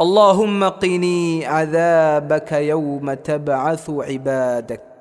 اللهم قني عذابك يوم تبعث عبادك.